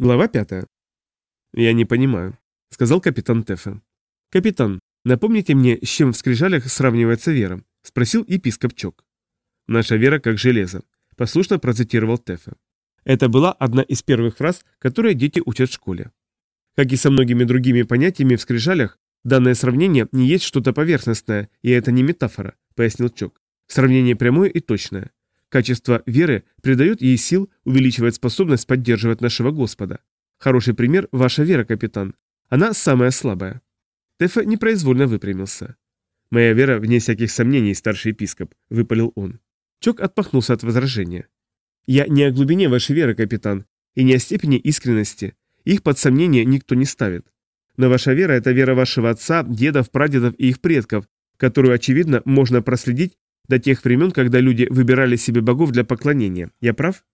Глава 5. «Я не понимаю», — сказал капитан Тефе. «Капитан, напомните мне, с чем в скрижалях сравнивается вера?» — спросил епископ Чок. «Наша вера как железо», — послушно процитировал Тефе. Это была одна из первых фраз, которые дети учат в школе. Как и со многими другими понятиями в скрижалях, данное сравнение не есть что-то поверхностное, и это не метафора, — пояснил Чок. Сравнение прямое и точное. Качество веры придает ей сил, увеличивает способность поддерживать нашего Господа. Хороший пример – ваша вера, капитан. Она самая слабая. Тефа непроизвольно выпрямился. «Моя вера вне всяких сомнений, старший епископ», – выпалил он. Чок отпахнулся от возражения. «Я не о глубине вашей веры, капитан, и не о степени искренности. Их под сомнение никто не ставит. Но ваша вера – это вера вашего отца, дедов, прадедов и их предков, которую, очевидно, можно проследить до тех времен, когда люди выбирали себе богов для поклонения. Я прав?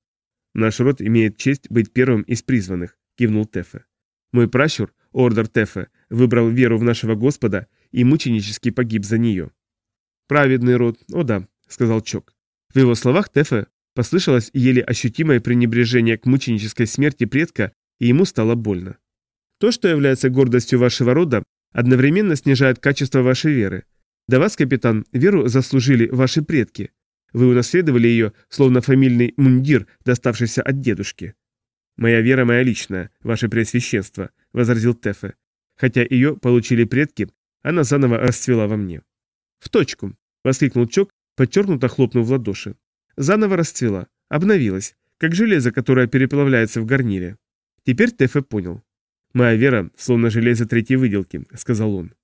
Наш род имеет честь быть первым из призванных, кивнул Тефе. Мой пращур, Ордер Тефе, выбрал веру в нашего Господа и мученически погиб за нее. Праведный род, о да, сказал Чок. В его словах Тефе послышалось еле ощутимое пренебрежение к мученической смерти предка, и ему стало больно. То, что является гордостью вашего рода, одновременно снижает качество вашей веры, до вас, капитан, веру заслужили ваши предки. Вы унаследовали ее, словно фамильный мундир, доставшийся от дедушки. «Моя вера моя личная, ваше преосвященство», — возразил Тефе. «Хотя ее получили предки, она заново расцвела во мне». «В точку», — воскликнул Чок, подчеркнуто хлопнув в ладоши. «Заново расцвела, обновилась, как железо, которое переплавляется в гарнире. Теперь Тефе понял. «Моя вера, словно железо третьей выделки», — сказал он.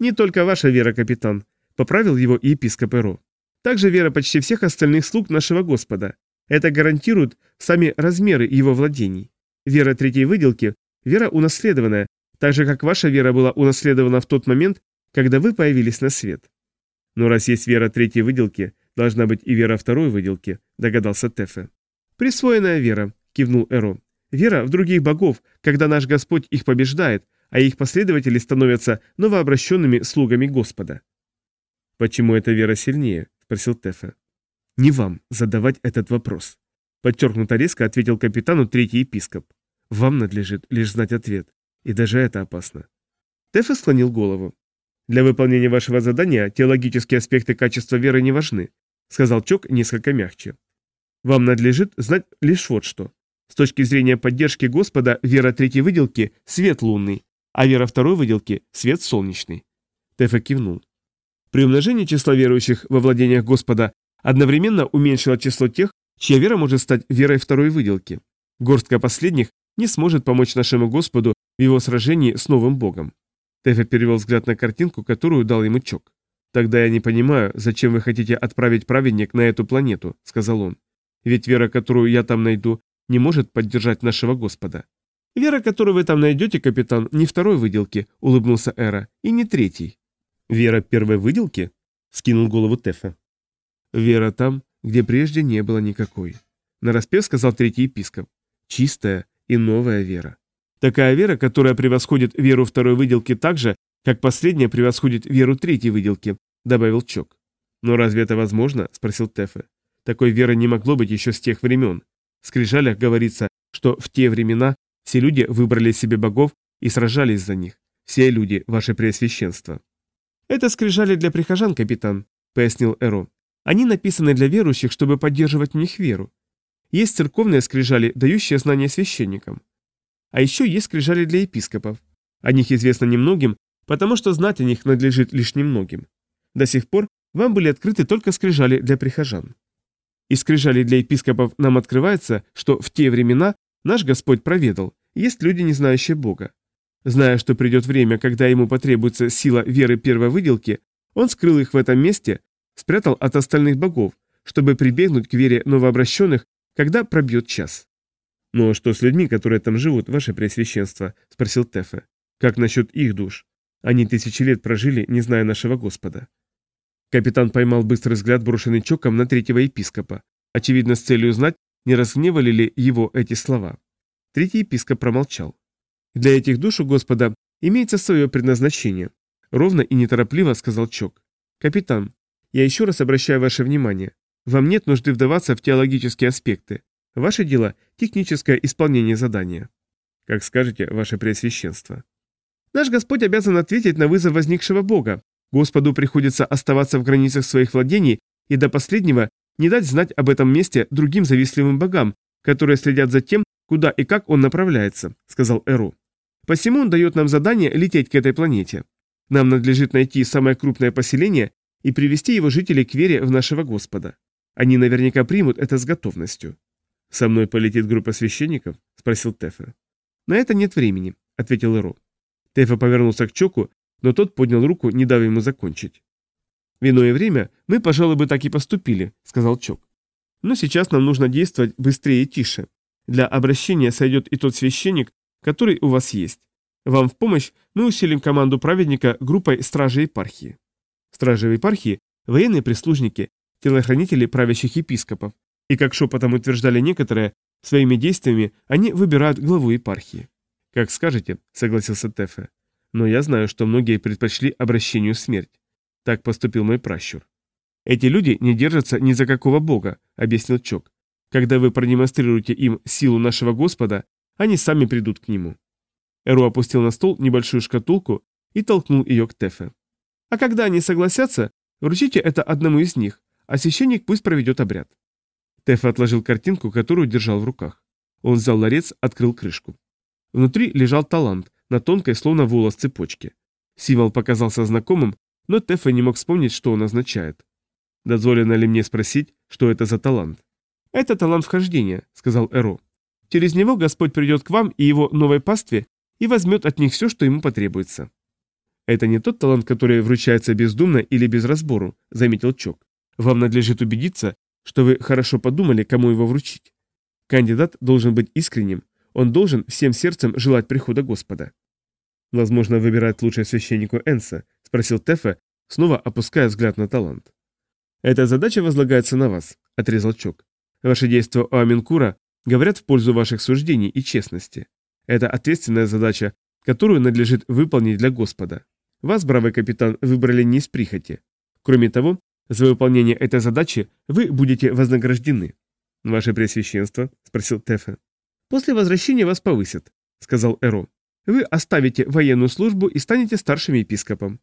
«Не только ваша вера, капитан», поправил его и епископ Эро. Также вера почти всех остальных слуг нашего Господа. Это гарантирует сами размеры его владений. Вера третьей выделки – вера унаследованная, так же, как ваша вера была унаследована в тот момент, когда вы появились на свет. Но раз есть вера третьей выделки, должна быть и вера второй выделки, догадался Тефе. Присвоенная вера, кивнул Эро. Вера в других богов, когда наш Господь их побеждает, а их последователи становятся новообращенными слугами Господа. «Почему эта вера сильнее?» – спросил Тефе. «Не вам задавать этот вопрос», – подчеркнуто резко ответил капитану третий епископ. «Вам надлежит лишь знать ответ, и даже это опасно». Тефе склонил голову. «Для выполнения вашего задания теологические аспекты качества веры не важны», – сказал Чок несколько мягче. «Вам надлежит знать лишь вот что. С точки зрения поддержки Господа, вера третьей выделки – свет лунный, а вера второй выделки – свет солнечный». Тефе кивнул. При умножении числа верующих во владениях Господа одновременно уменьшило число тех, чья вера может стать верой второй выделки. Горстка последних не сможет помочь нашему Господу в его сражении с новым Богом. Тэфа перевел взгляд на картинку, которую дал ему Чок. «Тогда я не понимаю, зачем вы хотите отправить праведник на эту планету», — сказал он. «Ведь вера, которую я там найду, не может поддержать нашего Господа». «Вера, которую вы там найдете, капитан, не второй выделки», — улыбнулся Эра, — «и не третий». «Вера первой выделки?» — скинул голову Тефе. «Вера там, где прежде не было никакой», — нараспев сказал третий епископ. «Чистая и новая вера. Такая вера, которая превосходит веру второй выделки так же, как последняя превосходит веру третьей выделки», — добавил Чок. «Но разве это возможно?» — спросил Тефе. «Такой веры не могло быть еще с тех времен. В скрижалях говорится, что в те времена все люди выбрали себе богов и сражались за них. Все люди, ваше преосвященство». «Это скрижали для прихожан, капитан», — пояснил Эро. «Они написаны для верующих, чтобы поддерживать в них веру. Есть церковные скрижали, дающие знания священникам. А еще есть скрижали для епископов. О них известно немногим, потому что знать о них надлежит лишь немногим. До сих пор вам были открыты только скрижали для прихожан. И скрижали для епископов нам открывается, что в те времена наш Господь проведал, есть люди, не знающие Бога. Зная, что придет время, когда ему потребуется сила веры первой выделки, он скрыл их в этом месте, спрятал от остальных богов, чтобы прибегнуть к вере новообращенных, когда пробьет час. «Но что с людьми, которые там живут, ваше Преосвященство?» – спросил Тефе. «Как насчет их душ? Они тысячи лет прожили, не зная нашего Господа». Капитан поймал быстрый взгляд, брошенный чоком на третьего епископа. Очевидно, с целью узнать, не разгневали ли его эти слова. Третий епископ промолчал. Для этих душ у Господа имеется свое предназначение», — ровно и неторопливо сказал Чок. «Капитан, я еще раз обращаю ваше внимание. Вам нет нужды вдаваться в теологические аспекты. Ваше дело – техническое исполнение задания». «Как скажете, ваше преосвященство». «Наш Господь обязан ответить на вызов возникшего Бога. Господу приходится оставаться в границах своих владений и до последнего не дать знать об этом месте другим завистливым богам, которые следят за тем, куда и как он направляется», – сказал Эру. Посему он дает нам задание лететь к этой планете. Нам надлежит найти самое крупное поселение и привести его жителей к вере в нашего Господа. Они наверняка примут это с готовностью. «Со мной полетит группа священников?» – спросил Тефе. «На это нет времени», – ответил Эро. Тефе повернулся к Чоку, но тот поднял руку, не дав ему закончить. «В иное время мы, пожалуй, бы так и поступили», – сказал Чок. «Но сейчас нам нужно действовать быстрее и тише. Для обращения сойдет и тот священник, который у вас есть. Вам в помощь мы усилим команду праведника группой стражей епархии. Стражи епархии – военные прислужники, телохранители правящих епископов. И как шепотом утверждали некоторые, своими действиями они выбирают главу епархии. «Как скажете», – согласился Тефе. «Но я знаю, что многие предпочли обращению смерть. Так поступил мой пращур». «Эти люди не держатся ни за какого бога», – объяснил Чок. «Когда вы продемонстрируете им силу нашего Господа, они сами придут к нему». Эру опустил на стол небольшую шкатулку и толкнул ее к Тефе. «А когда они согласятся, вручите это одному из них, а священник пусть проведет обряд». Тефе отложил картинку, которую держал в руках. Он взял ларец, открыл крышку. Внутри лежал талант на тонкой, словно волос цепочке. Сивал показался знакомым, но Тефе не мог вспомнить, что он означает. «Дозволено ли мне спросить, что это за талант?» «Это талант вхождения», — сказал Эро. Через него Господь придет к вам и его новой пастве и возьмет от них все, что ему потребуется. Это не тот талант, который вручается бездумно или без разбору, заметил Чок. Вам надлежит убедиться, что вы хорошо подумали, кому его вручить. Кандидат должен быть искренним, он должен всем сердцем желать прихода Господа. Возможно, выбирать лучше священнику Энса, спросил Тефе, снова опуская взгляд на талант. Эта задача возлагается на вас, отрезал Чок. Ваше действие у Аминкура говорят в пользу ваших суждений и честности. Это ответственная задача, которую надлежит выполнить для Господа. Вас, бравый капитан, выбрали не из прихоти. Кроме того, за выполнение этой задачи вы будете вознаграждены. Ваше Преосвященство, спросил Тефе. После возвращения вас повысят, сказал Эро. Вы оставите военную службу и станете старшим епископом.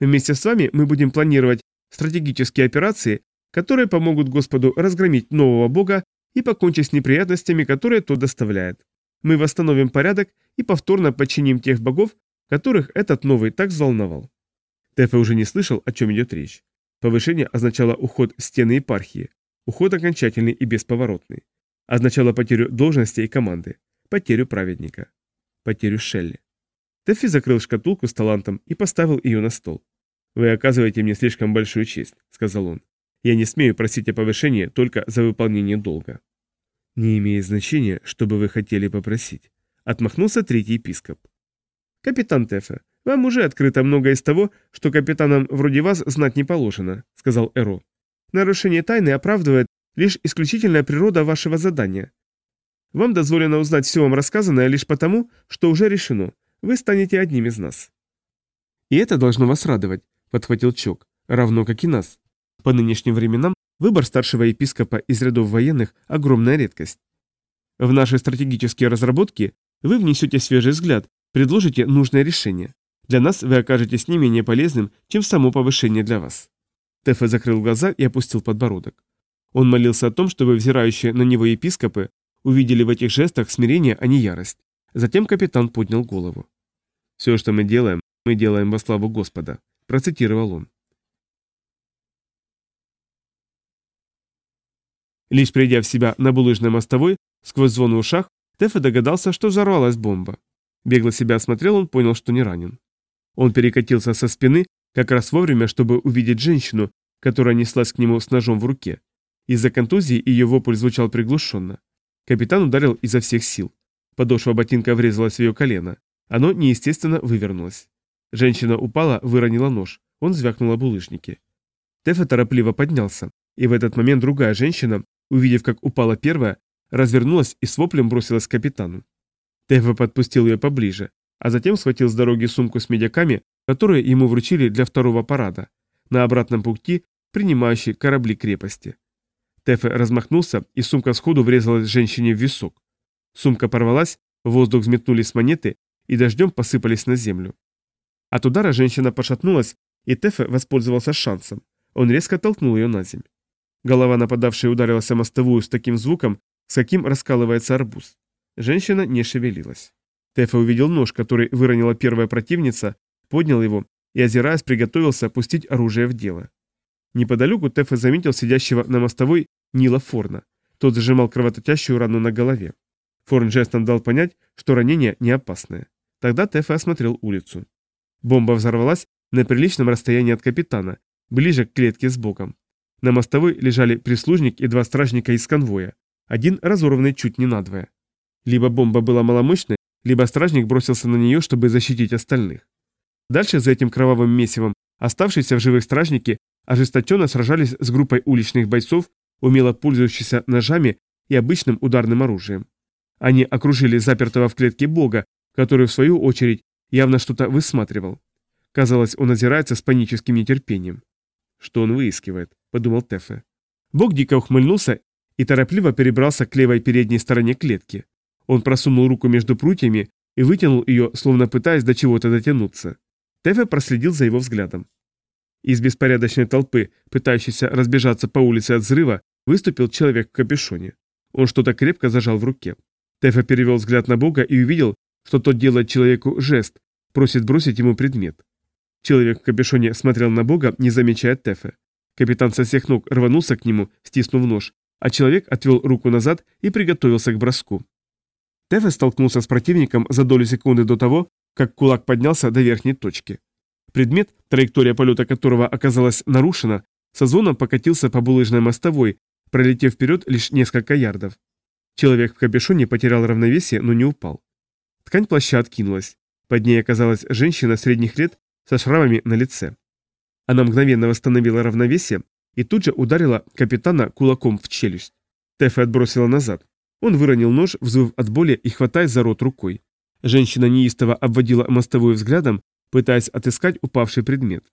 Вместе с вами мы будем планировать стратегические операции, которые помогут Господу разгромить нового бога и покончить с неприятностями, которые тот доставляет. Мы восстановим порядок и повторно подчиним тех богов, которых этот новый так взволновал. Тефе уже не слышал, о чем идет речь. Повышение означало уход стены епархии, уход окончательный и бесповоротный. Означало потерю должности и команды, потерю праведника, потерю Шелли. Тэффи закрыл шкатулку с талантом и поставил ее на стол. «Вы оказываете мне слишком большую честь», — сказал он. Я не смею просить о повышении только за выполнение долга». «Не имеет значения, что бы вы хотели попросить», — отмахнулся третий епископ. «Капитан Тефе, вам уже открыто многое из того, что капитанам вроде вас знать не положено», — сказал Эро. «Нарушение тайны оправдывает лишь исключительная природа вашего задания. Вам дозволено узнать все вам рассказанное лишь потому, что уже решено. Вы станете одним из нас». «И это должно вас радовать», — подхватил Чок, — «равно как и нас. По нынешним временам выбор старшего епископа из рядов военных – огромная редкость. В наши стратегические разработки вы внесете свежий взгляд, предложите нужное решение. Для нас вы окажетесь не менее полезным, чем само повышение для вас. Тефе закрыл глаза и опустил подбородок. Он молился о том, чтобы взирающие на него епископы увидели в этих жестах смирение, а не ярость. Затем капитан поднял голову. «Все, что мы делаем, мы делаем во славу Господа», – процитировал он. Лишь придя в себя на булыжной мостовой, сквозь звон в ушах, Тефа догадался, что взорвалась бомба. Бегло себя осмотрел, он понял, что не ранен. Он перекатился со спины, как раз вовремя, чтобы увидеть женщину, которая неслась к нему с ножом в руке. Из-за контузии ее вопль звучал приглушенно. Капитан ударил изо всех сил. Подошва ботинка врезалась в ее колено. Оно неестественно вывернулось. Женщина упала, выронила нож. Он звякнул об улыжнике. Тефа торопливо поднялся. И в этот момент другая женщина, Увидев, как упала первая, развернулась и с воплем бросилась к капитану. Тэфа подпустил ее поближе, а затем схватил с дороги сумку с медиками, которые ему вручили для второго парада, на обратном пути, принимающий корабли крепости. Тэфе размахнулся, и сумка сходу врезалась женщине в висок. Сумка порвалась, в воздух взметнулись монеты и дождем посыпались на землю. От удара женщина пошатнулась, и Тэфе воспользовался шансом. Он резко толкнул ее на землю. Голова нападавшей ударилась о мостовую с таким звуком, с каким раскалывается арбуз. Женщина не шевелилась. Тефа увидел нож, который выронила первая противница, поднял его и, озираясь, приготовился опустить оружие в дело. Неподалеку Тефа заметил сидящего на мостовой Нила Форна. Тот зажимал кровоточащую рану на голове. Форн жестом дал понять, что ранение не опасное. Тогда Тефа осмотрел улицу. Бомба взорвалась на приличном расстоянии от капитана, ближе к клетке с боком. На мостовой лежали прислужник и два стражника из конвоя, один разорванный чуть не надвое. Либо бомба была маломощной, либо стражник бросился на нее, чтобы защитить остальных. Дальше за этим кровавым месивом оставшиеся в живых стражники ожесточенно сражались с группой уличных бойцов, умело пользующихся ножами и обычным ударным оружием. Они окружили запертого в клетке бога, который, в свою очередь, явно что-то высматривал. Казалось, он озирается с паническим нетерпением что он выискивает, подумал Тефе. Богдика ухмыльнулся и торопливо перебрался к левой передней стороне клетки. Он просунул руку между прутьями и вытянул ее, словно пытаясь до чего-то дотянуться. Тефе проследил за его взглядом. Из беспорядочной толпы, пытающейся разбежаться по улице от взрыва, выступил человек в капюшоне. Он что-то крепко зажал в руке. Тефа перевел взгляд на Бога и увидел, что тот делает человеку жест, просит бросить ему предмет. Человек в капюшоне смотрел на Бога, не замечая Тефе. Капитан со всех ног рванулся к нему, стиснув нож, а человек отвел руку назад и приготовился к броску. Тефе столкнулся с противником за долю секунды до того, как кулак поднялся до верхней точки. Предмет, траектория полета которого оказалась нарушена, со звоном покатился по булыжной мостовой, пролетев вперед лишь несколько ярдов. Человек в капюшоне потерял равновесие, но не упал. Ткань плаща откинулась. Под ней оказалась женщина средних лет со шрамами на лице. Она мгновенно восстановила равновесие и тут же ударила капитана кулаком в челюсть. Тэфи отбросила назад. Он выронил нож, взвыв от боли и хватаясь за рот рукой. Женщина неистово обводила мостовую взглядом, пытаясь отыскать упавший предмет.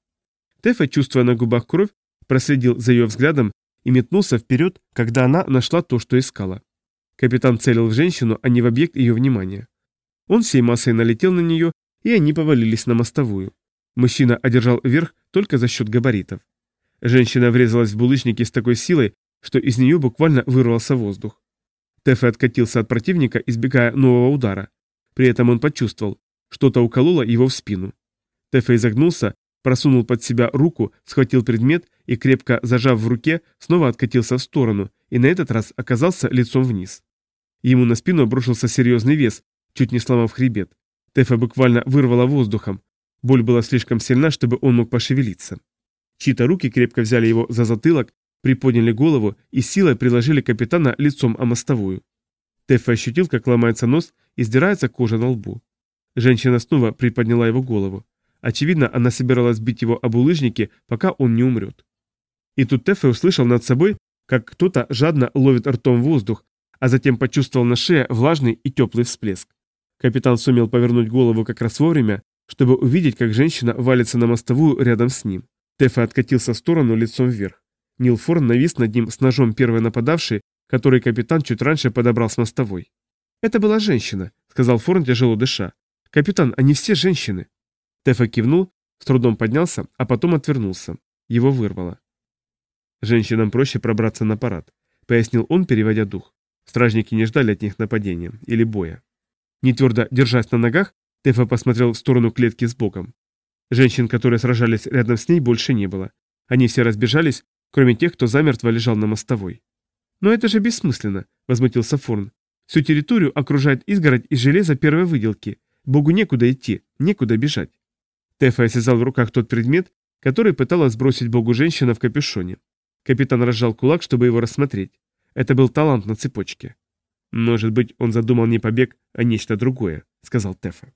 Тэфа, чувствуя на губах кровь, проследил за ее взглядом и метнулся вперед, когда она нашла то, что искала. Капитан целил в женщину, а не в объект ее внимания. Он всей массой налетел на нее, и они повалились на мостовую. Мужчина одержал верх только за счет габаритов. Женщина врезалась в булыжники с такой силой, что из нее буквально вырвался воздух. Тэфе откатился от противника, избегая нового удара. При этом он почувствовал, что-то укололо его в спину. Тэфе изогнулся, просунул под себя руку, схватил предмет и, крепко зажав в руке, снова откатился в сторону и на этот раз оказался лицом вниз. Ему на спину обрушился серьезный вес, чуть не сломав хребет. Тэфа буквально вырвало воздухом, Боль была слишком сильна, чтобы он мог пошевелиться. Чьи-то руки крепко взяли его за затылок, приподняли голову и силой приложили капитана лицом о мостовую. Тэффи ощутил, как ломается нос и сдирается кожа на лбу. Женщина снова приподняла его голову. Очевидно, она собиралась бить его об улыжнике, пока он не умрет. И тут Тэффи услышал над собой, как кто-то жадно ловит ртом воздух, а затем почувствовал на шее влажный и теплый всплеск. Капитан сумел повернуть голову как раз вовремя, чтобы увидеть, как женщина валится на мостовую рядом с ним. Тефа откатился в сторону лицом вверх. Нил Форн навис над ним с ножом первой нападавшей, который капитан чуть раньше подобрал с мостовой. «Это была женщина», — сказал Форн, тяжело дыша. «Капитан, они все женщины». Тефа кивнул, с трудом поднялся, а потом отвернулся. Его вырвало. «Женщинам проще пробраться на парад», — пояснил он, переводя дух. Стражники не ждали от них нападения или боя. Не твердо держась на ногах, Тефа посмотрел в сторону клетки с боком. Женщин, которые сражались рядом с ней, больше не было. Они все разбежались, кроме тех, кто замертво лежал на мостовой. «Но это же бессмысленно», — возмутился Форн. «Всю территорию окружает изгородь из железа первой выделки. Богу некуда идти, некуда бежать». Тефа осязал в руках тот предмет, который пыталась сбросить богу женщина в капюшоне. Капитан разжал кулак, чтобы его рассмотреть. Это был талант на цепочке. «Может быть, он задумал не побег, а нечто другое», — сказал Тефа.